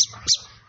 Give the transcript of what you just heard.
customers